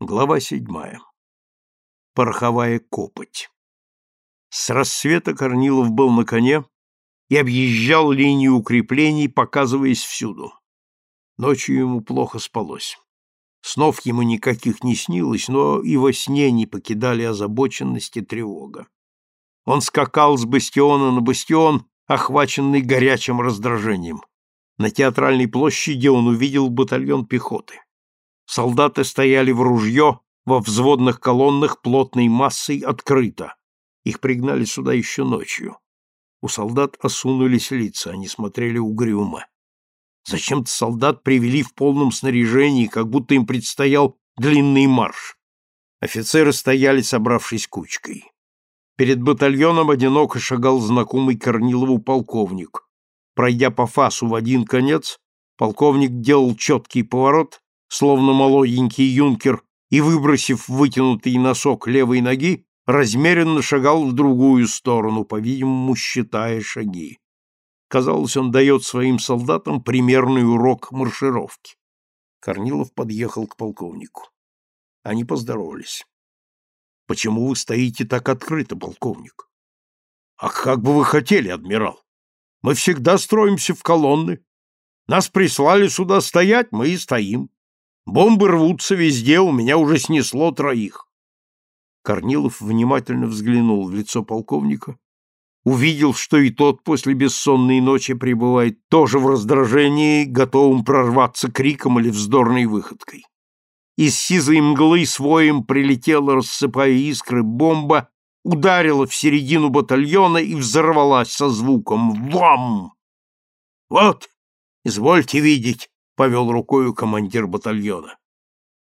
Глава седьмая. Пороховая копоть. С рассвета Корнилов был на коне и объезжал линию укреплений, показываясь всюду. Ночью ему плохо спалось. Снов ему никаких не снилось, но и во сне не покидали озабоченность и тревога. Он скакал с бастиона на бастион, охваченный горячим раздражением. На театральной площади он увидел батальон пехоты. Солдаты стояли в ружье во взводных колоннах плотной массой открыто. Их пригнали сюда еще ночью. У солдат осунулись лица, они смотрели угрюмо. Зачем-то солдат привели в полном снаряжении, как будто им предстоял длинный марш. Офицеры стояли, собравшись кучкой. Перед батальоном одиноко шагал знакомый Корнилову полковник. Пройдя по фасу в один конец, полковник делал четкий поворот словно молоденький юнкер, и, выбросив вытянутый носок левой ноги, размеренно шагал в другую сторону, по-видимому, считая шаги. Казалось, он дает своим солдатам примерный урок маршировки. Корнилов подъехал к полковнику. Они поздоровались. «Почему вы стоите так открыто, полковник?» «А как бы вы хотели, адмирал? Мы всегда строимся в колонны. Нас прислали сюда стоять, мы и стоим. Бомбы рвутся везде, у меня уже снесло троих. Корнилов внимательно взглянул в лицо полковника, увидел, что и тот после бессонной ночи пребывает тоже в раздражении, готовым прорваться криком или вздорной выходкой. Из сизой мглы своим прилетела, рассыпая искры, бомба, ударила в середину батальона и взорвалась со звуком «Вам!». «Вот, извольте видеть, повел рукою командир батальона.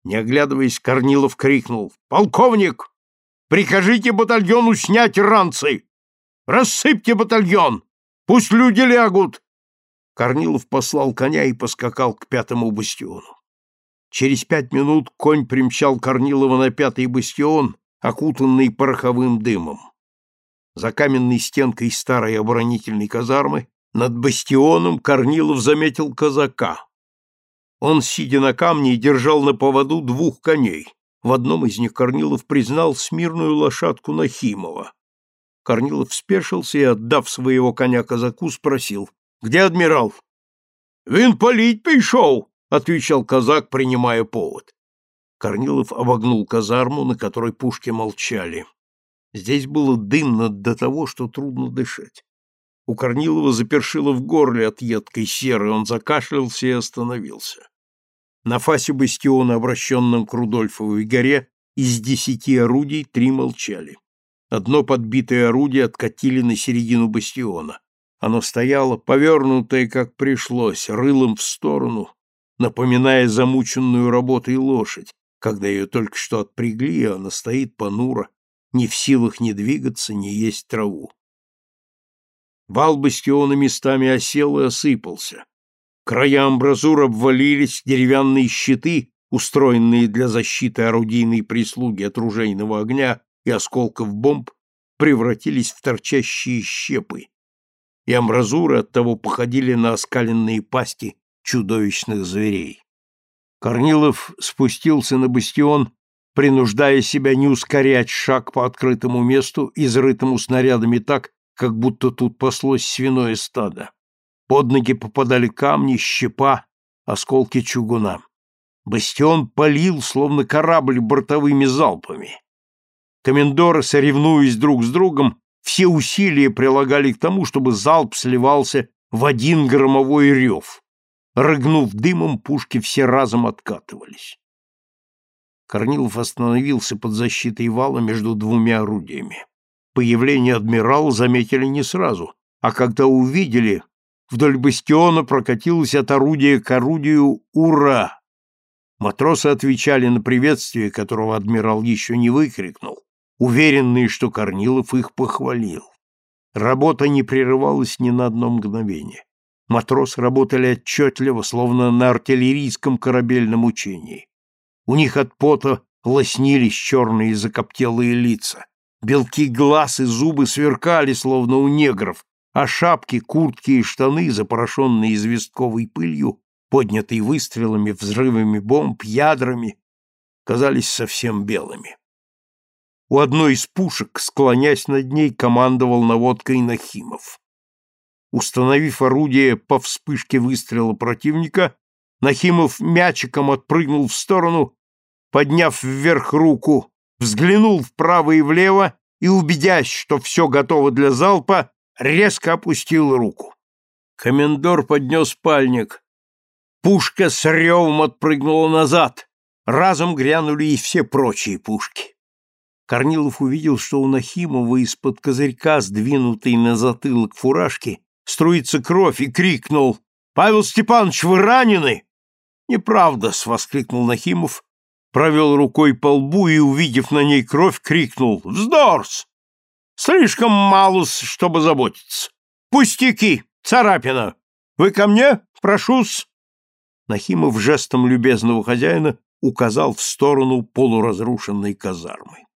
Не оглядываясь, Корнилов крикнул «Полковник! Прикажите батальону снять ранцы! Рассыпьте батальон! Пусть люди лягут!» Корнилов послал коня и поскакал к пятому бастиону. Через пять минут конь примчал Корнилова на пятый бастион, окутанный пороховым дымом. За каменной стенкой старой оборонительной казармы над бастионом Корнилов заметил казака, он, сидя на камне, держал на поводу двух коней. В одном из них Корнилов признал смирную лошадку Нахимова. Корнилов спешился и, отдав своего коня казаку, спросил, «Где адмирал?» «Вин полить пришел», — отвечал казак, принимая повод. Корнилов обогнул казарму, на которой пушки молчали. Здесь было дымно до того, что трудно дышать. У Корнилова запершило в горле от едкой серы, он закашлялся и остановился. На фасе бастиона, обращенном к Рудольфовой горе, из десяти орудий три молчали. Одно подбитое орудие откатили на середину бастиона. Оно стояло, повернутое, как пришлось, рылом в сторону, напоминая замученную работой лошадь, когда ее только что отпрягли, а она стоит понуро, не в силах ни двигаться, ни есть траву. Вал бастиона местами осел и осыпался, Края амбразур обвалились, деревянные щиты, устроенные для защиты орудийной прислуги от ружейного огня и осколков бомб, превратились в торчащие щепы, и амбразуры оттого походили на оскаленные пасти чудовищных зверей. Корнилов спустился на бастион, принуждая себя не ускорять шаг по открытому месту, изрытому снарядами так, как будто тут паслось свиное стадо. Под ноги попадали камни, щепа, осколки чугуна. Бастион палил, словно корабль бортовыми залпами. Комендоры, соревнуясь друг с другом, все усилия прилагали к тому, чтобы залп сливался в один громовой рев. Рыгнув дымом, пушки все разом откатывались. Корнилов остановился под защитой вала между двумя орудиями. Появление адмирала заметили не сразу, а когда увидели, Вдоль бастиона прокатилось от орудия к орудию «Ура!». Матросы отвечали на приветствие, которого адмирал еще не выкрикнул, уверенные, что Корнилов их похвалил. Работа не прерывалась ни на одно мгновение. Матросы работали отчетливо, словно на артиллерийском корабельном учении. У них от пота лоснились черные закоптелые лица. Белки глаз и зубы сверкали, словно у негров, а шапки, куртки и штаны, запорошенные известковой пылью, поднятые выстрелами, взрывами бомб, ядрами, казались совсем белыми. У одной из пушек, склонясь над ней, командовал наводкой Нахимов. Установив орудие по вспышке выстрела противника, Нахимов мячиком отпрыгнул в сторону, подняв вверх руку, взглянул вправо и влево и, убедясь, что все готово для залпа, резко опустил руку. Комендор поднес пальник. Пушка с ревом отпрыгнула назад. Разом грянули и все прочие пушки. Корнилов увидел, что у Нахимова из-под козырька, сдвинутой на затылок фуражки, струится кровь, и крикнул «Павел Степанович, вы ранены?» «Неправда!» — воскликнул Нахимов, провел рукой по лбу и, увидев на ней кровь, крикнул «Вздорс! Слишком малус, чтобы заботиться! Пустяки! Царапина! Вы ко мне? Прошу-с!» Нахимов жестом любезного хозяина указал в сторону полуразрушенной казармы.